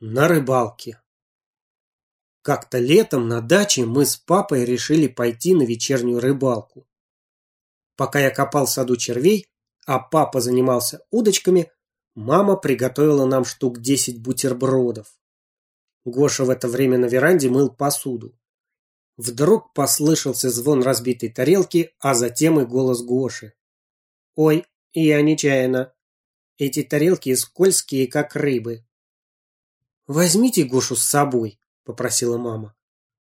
на рыбалке. Как-то летом на даче мы с папой решили пойти на вечернюю рыбалку. Пока я копал в саду червей, а папа занимался удочками, мама приготовила нам штук 10 бутербродов. Гоша в это время на веранде мыл посуду. Вдруг послышался звон разбитой тарелки, а затем и голос Гоши. «Ой, я нечаянно. Эти тарелки скользкие, как рыбы. «Возьмите Гошу с собой», – попросила мама.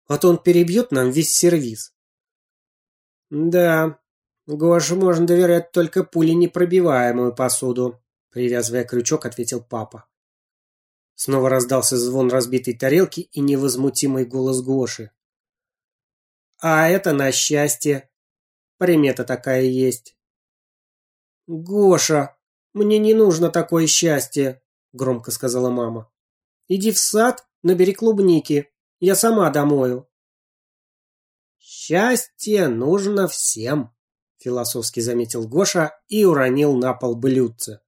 «А то он перебьет нам весь сервиз». «Да, Гоше можно доверять только пули непробиваемую посуду», – привязывая крючок, ответил папа. Снова раздался звон разбитой тарелки и невозмутимый голос Гоши. «А это на счастье. Примета такая есть». «Гоша, мне не нужно такое счастье», – громко сказала мама. Иди в сад, набери клубники. Я сама домою. Счастье нужно всем, философски заметил Гоша и уронил на пол блюдце.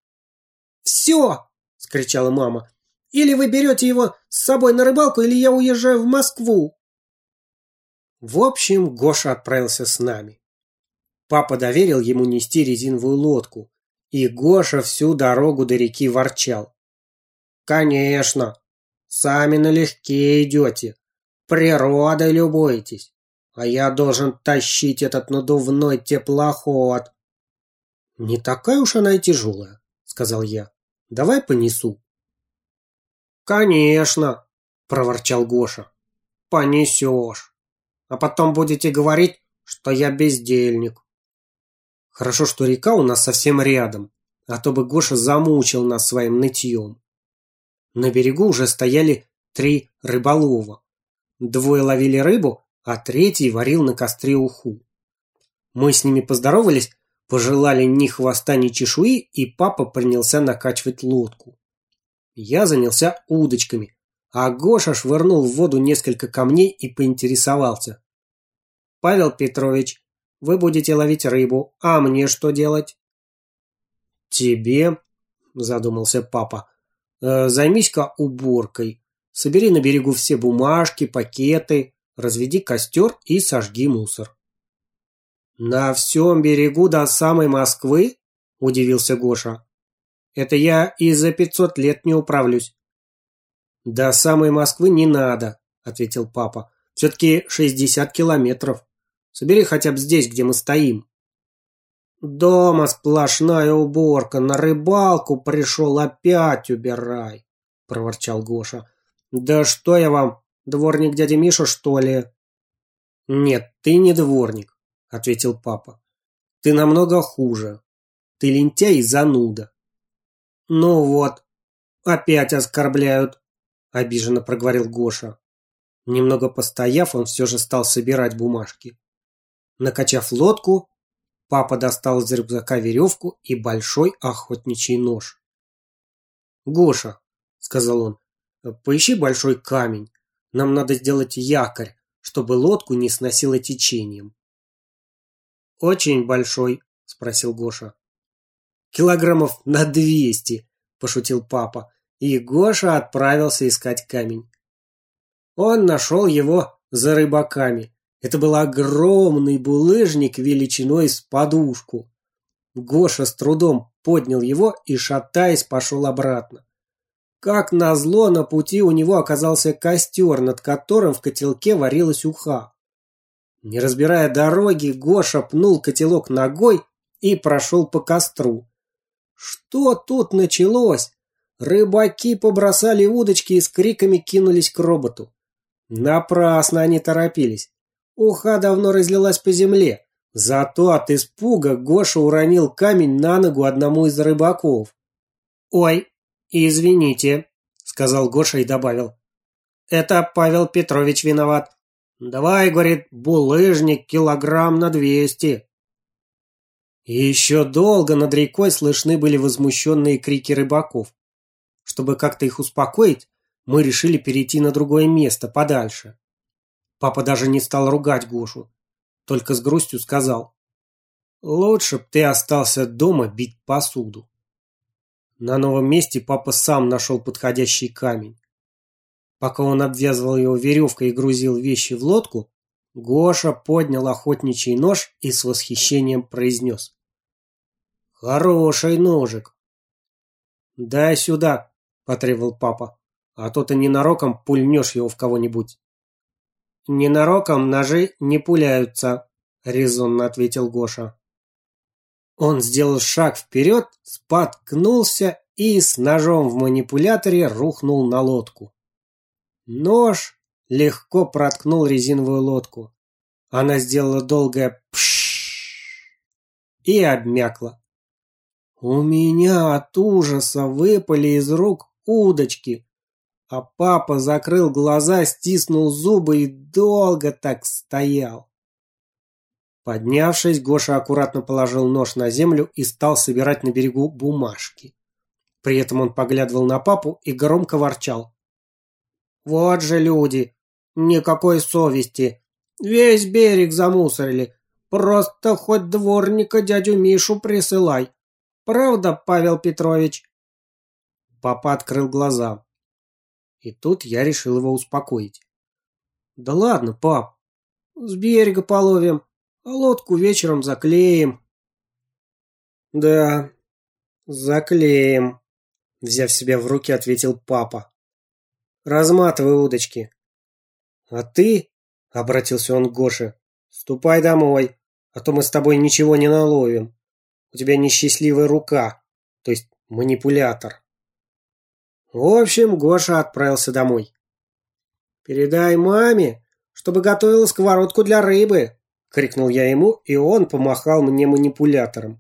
Все! скричала мама. Или вы берете его с собой на рыбалку, или я уезжаю в Москву. В общем, Гоша отправился с нами. Папа доверил ему нести резиновую лодку, и Гоша всю дорогу до реки ворчал. «Конечно, Сами налегке идете. Природой любуетесь. А я должен тащить этот надувной теплоход. Не такая уж она и тяжелая, сказал я. Давай понесу. Конечно, проворчал Гоша. Понесешь. А потом будете говорить, что я бездельник. Хорошо, что река у нас совсем рядом, а то бы Гоша замучил нас своим нытьем. На берегу уже стояли три рыболова. Двое ловили рыбу, а третий варил на костре уху. Мы с ними поздоровались, пожелали ни хвоста, ни чешуи, и папа принялся накачивать лодку. Я занялся удочками, а Гоша швырнул в воду несколько камней и поинтересовался. «Павел Петрович, вы будете ловить рыбу, а мне что делать?» «Тебе», – задумался папа, займись-ка уборкой. Собери на берегу все бумажки, пакеты, разведи костер и сожги мусор. «На всем берегу до самой Москвы?» – удивился Гоша. «Это я и за пятьсот лет не управлюсь». «До самой Москвы не надо», – ответил папа. «Все-таки шестьдесят километров. Собери хотя бы здесь, где мы стоим». Дома сплошная уборка, на рыбалку пришел опять убирай, проворчал Гоша. Да что я вам, дворник дяди Миша, что ли? Нет, ты не дворник, ответил папа. Ты намного хуже. Ты лентяй и зануда. Ну вот, опять оскорбляют, обиженно проговорил Гоша. Немного постояв, он все же стал собирать бумажки. Накачав лодку, Папа достал из рюкзака веревку и большой охотничий нож. «Гоша», — сказал он, — «поищи большой камень. Нам надо сделать якорь, чтобы лодку не сносило течением». «Очень большой», — спросил Гоша. «Килограммов на двести», — пошутил папа, и Гоша отправился искать камень. Он нашел его за рыбаками, это был огромный булыжник величиной с подушку. Гоша с трудом поднял его и, шатаясь, пошел обратно. Как назло, на пути у него оказался костер, над которым в котелке варилась уха. Не разбирая дороги, Гоша пнул котелок ногой и прошел по костру. Что тут началось? Рыбаки побросали удочки и с криками кинулись к роботу. Напрасно они торопились. Уха давно разлилась по земле. Зато от испуга Гоша уронил камень на ногу одному из рыбаков. «Ой, извините», — сказал Гоша и добавил. «Это Павел Петрович виноват. Давай, — говорит, — булыжник килограмм на двести». И еще долго над рекой слышны были возмущенные крики рыбаков. Чтобы как-то их успокоить, мы решили перейти на другое место, подальше. Папа даже не стал ругать Гошу, только с грустью сказал. «Лучше б ты остался дома бить посуду». На новом месте папа сам нашел подходящий камень. Пока он обвязывал его веревкой и грузил вещи в лодку, Гоша поднял охотничий нож и с восхищением произнес. «Хороший ножик!» «Дай сюда!» – потребовал папа. «А то ты ненароком пульнешь его в кого-нибудь». «Ненароком ножи не пуляются», – резонно ответил Гоша. Он сделал шаг вперед, споткнулся и с ножом в манипуляторе рухнул на лодку. Нож легко проткнул резиновую лодку. Она сделала долгое пш и обмякла. У меня от ужаса выпали из рук удочки, а папа закрыл глаза, стиснул зубы и долго так стоял. Поднявшись, Гоша аккуратно положил нож на землю и стал собирать на берегу бумажки. При этом он поглядывал на папу и громко ворчал. «Вот же люди! Никакой совести. Весь берег замусорили. Просто хоть дворника дядю Мишу присылай. Правда, Павел Петрович?» Папа открыл глаза. И тут я решил его успокоить. «Да ладно, пап, с берега половим, а лодку вечером заклеим». «Да, заклеим», — взяв себя в руки, ответил папа. «Разматывай удочки. «А ты?» — обратился он к Гоше. «Ступай домой, а то мы с тобой ничего не наловим. У тебя несчастливая рука, то есть манипулятор». В общем, Гоша отправился домой. «Передай маме, чтобы готовила сковородку для рыбы!» — крикнул я ему, и он помахал мне манипулятором.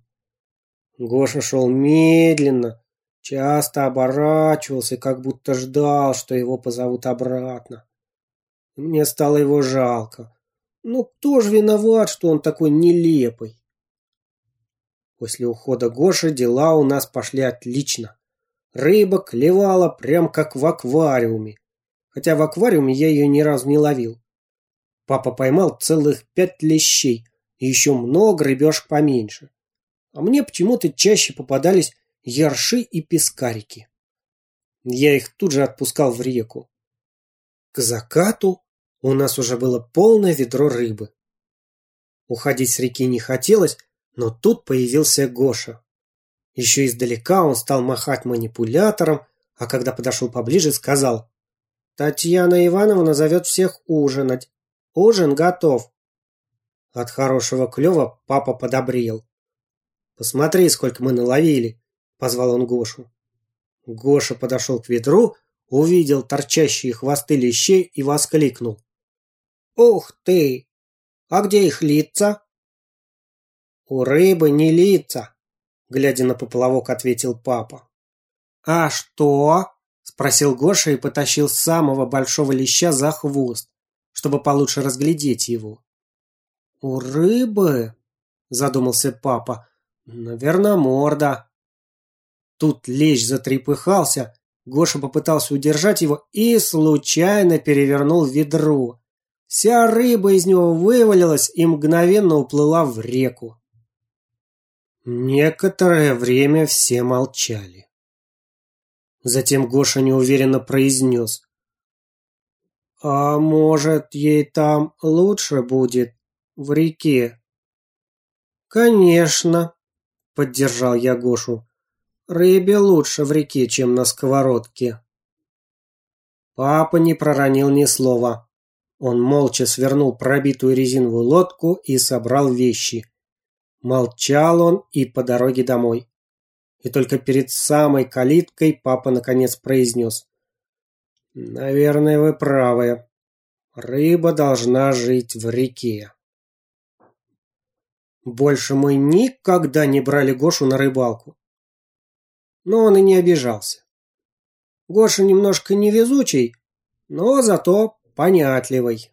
Гоша шел медленно, часто оборачивался, как будто ждал, что его позовут обратно. Мне стало его жалко. Ну кто же виноват, что он такой нелепый? После ухода Гоши дела у нас пошли отлично. Рыба клевала прям как в аквариуме. Хотя в аквариуме я ее ни разу не ловил. Папа поймал целых пять лещей и еще много рыбешек поменьше. А мне почему-то чаще попадались ярши и пескарики. Я их тут же отпускал в реку. К закату у нас уже было полное ведро рыбы. Уходить с реки не хотелось, но тут появился Гоша. Еще издалека он стал махать манипулятором, а когда подошел поближе, сказал «Татьяна Ивановна зовет всех ужинать. Ужин готов». От хорошего клева папа подобрел. «Посмотри, сколько мы наловили», — позвал он Гошу. Гоша подошел к ведру, увидел торчащие хвосты лещей и воскликнул. «Ух ты! А где их лица?» «У рыбы не лица», — глядя на поплавок, ответил папа. «А что?» — спросил Гоша и потащил самого большого леща за хвост, чтобы получше разглядеть его. «У рыбы?» — задумался папа. «Наверное, морда». Тут лещ затрепыхался, Гоша попытался удержать его и случайно перевернул ведро. Вся рыба из него вывалилась и мгновенно уплыла в реку. Некоторое время все молчали. Затем Гоша неуверенно произнес. «А может, ей там лучше будет, в реке?» «Конечно», — поддержал я Гошу. «Рыбе лучше в реке, чем на сковородке». Папа не проронил ни слова. Он молча свернул пробитую резиновую лодку и собрал вещи. Молчал он и по дороге домой. И только перед самой калиткой папа наконец произнес. «Наверное, вы правы. Рыба должна жить в реке». Больше мы никогда не брали Гошу на рыбалку. Но он и не обижался. Гоша немножко невезучий, но зато понятливый.